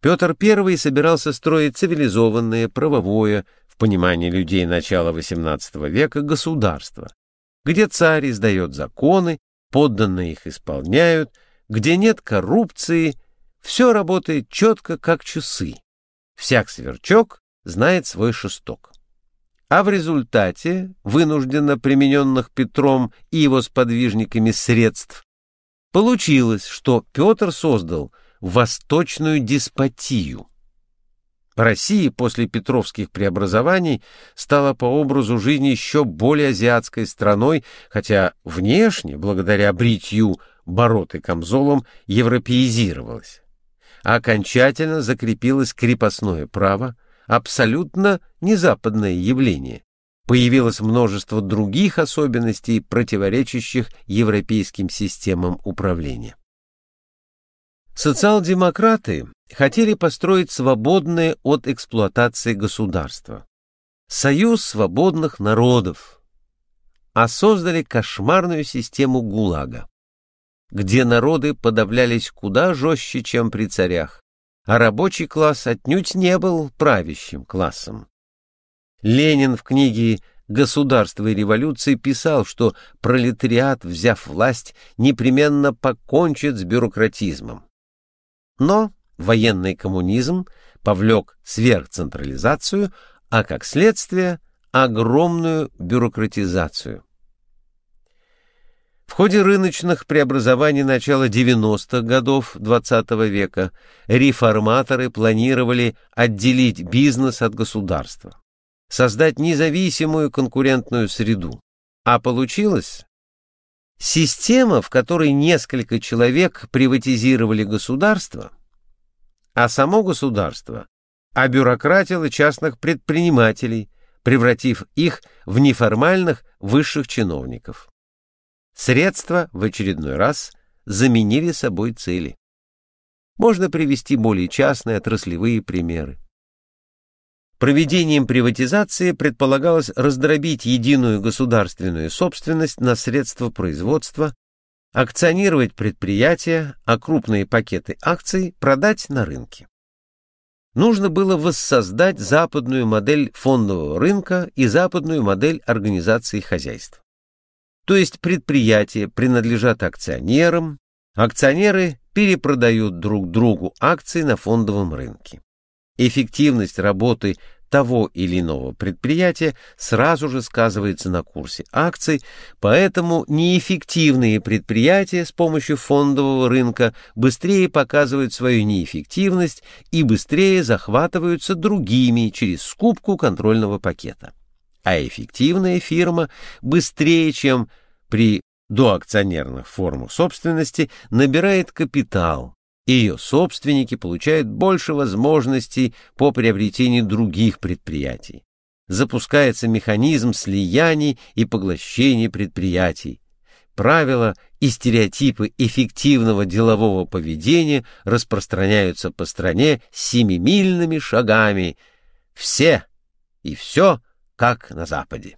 Петр I собирался строить цивилизованное, правовое, в понимании людей начала XVIII века, государство, где царь издает законы, подданные их исполняют, где нет коррупции, все работает четко, как часы. Всяк сверчок знает свой шесток. А в результате вынужденно примененных Петром и его сподвижниками средств получилось, что Петр создал восточную деспотию. Россия после петровских преобразований стала по образу жизни еще более азиатской страной, хотя внешне, благодаря бритью, бород и камзолом, европеизировалась. А окончательно закрепилось крепостное право, абсолютно незападное явление. Появилось множество других особенностей, противоречащих европейским системам управления. Социал-демократы хотели построить свободное от эксплуатации государство. Союз свободных народов, а создали кошмарную систему ГУЛАГа, где народы подавлялись куда жестче, чем при царях, а рабочий класс отнюдь не был правящим классом. Ленин в книге «Государство и революции» писал, что пролетариат, взяв власть, непременно покончит с бюрократизмом. Но военный коммунизм повлек сверхцентрализацию, а как следствие – огромную бюрократизацию. В ходе рыночных преобразований начала 90-х годов XX -го века реформаторы планировали отделить бизнес от государства, создать независимую конкурентную среду. А получилось Система, в которой несколько человек приватизировали государство, а само государство обюрократило частных предпринимателей, превратив их в неформальных высших чиновников. Средства в очередной раз заменили собой цели. Можно привести более частные отраслевые примеры. Проведением приватизации предполагалось раздробить единую государственную собственность на средства производства, акционировать предприятия, а крупные пакеты акций продать на рынке. Нужно было воссоздать западную модель фондового рынка и западную модель организации хозяйств. То есть предприятия принадлежат акционерам, акционеры перепродают друг другу акции на фондовом рынке эффективность работы того или иного предприятия сразу же сказывается на курсе акций, поэтому неэффективные предприятия с помощью фондового рынка быстрее показывают свою неэффективность и быстрее захватываются другими через скупку контрольного пакета. А эффективная фирма быстрее, чем при доакционерных формах собственности, набирает капитал, ее собственники получают больше возможностей по приобретению других предприятий. Запускается механизм слияний и поглощения предприятий. Правила и стереотипы эффективного делового поведения распространяются по стране семимильными шагами. Все и все, как на Западе.